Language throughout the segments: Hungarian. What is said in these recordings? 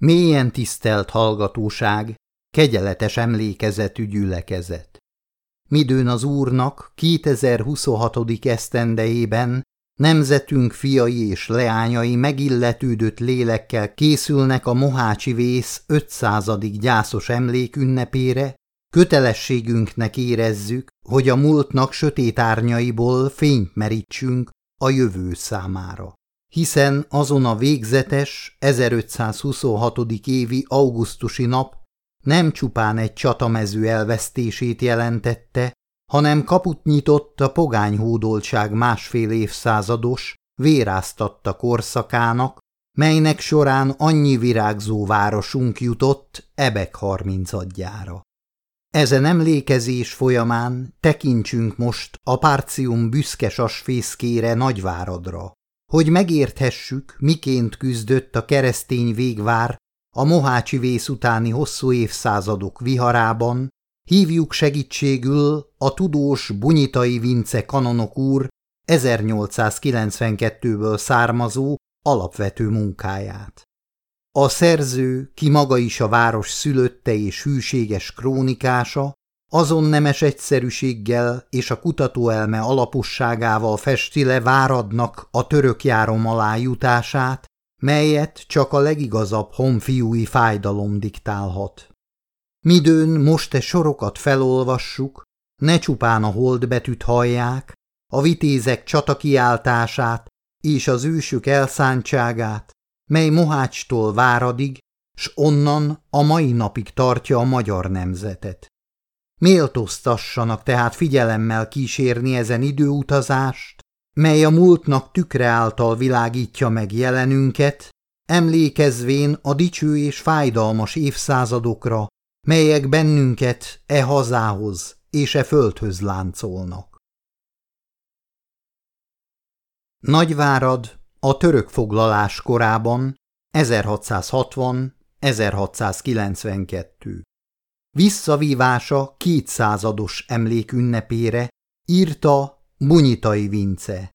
Mélyen tisztelt hallgatóság, kegyeletes emlékezetű gyülekezet. Midőn az Úrnak 2026. esztendejében nemzetünk fiai és leányai megilletődött lélekkel készülnek a Mohácsi Vész 500. gyászos emlékünnepére, kötelességünknek érezzük, hogy a múltnak sötét árnyaiból fényt merítsünk a jövő számára hiszen azon a végzetes 1526. évi augusztusi nap nem csupán egy csatamező elvesztését jelentette, hanem kaput nyitott a pogányhódoltság másfél évszázados, véráztatta korszakának, melynek során annyi virágzó városunk jutott Ebek harmincadjára. Ezen emlékezés folyamán tekintsünk most a Párcium büszkes fészkére Nagyváradra, hogy megérthessük, miként küzdött a keresztény végvár a mohácsi vész utáni hosszú évszázadok viharában, hívjuk segítségül a tudós Bunyitai Vince kanonok úr 1892-ből származó alapvető munkáját. A szerző, ki maga is a város szülötte és hűséges krónikása, azon nemes egyszerűséggel és a kutatóelme alaposságával festi le Váradnak a török járom alá jutását, melyet csak a legigazabb honfiúi fájdalom diktálhat. Midőn most e sorokat felolvassuk, ne csupán a holdbetűt hallják, a vitézek csatakiáltását és az ősök elszántságát, mely Mohácstól Váradig, s onnan a mai napig tartja a magyar nemzetet. Méltóztassanak tehát figyelemmel kísérni ezen időutazást, mely a múltnak tükre által világítja meg jelenünket, emlékezvén a dicső és fájdalmas évszázadokra, melyek bennünket e hazához és e földhöz láncolnak. Nagyvárad a török foglalás korában 1660-1692 Visszavívása kétszázados emlékünnepére írta Bunyitai Vince.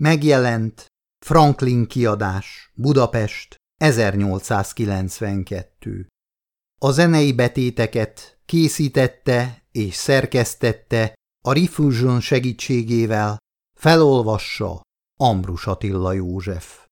Megjelent Franklin kiadás Budapest 1892. A zenei betéteket készítette és szerkesztette a Rifusion segítségével, felolvassa Ambrus Attila József.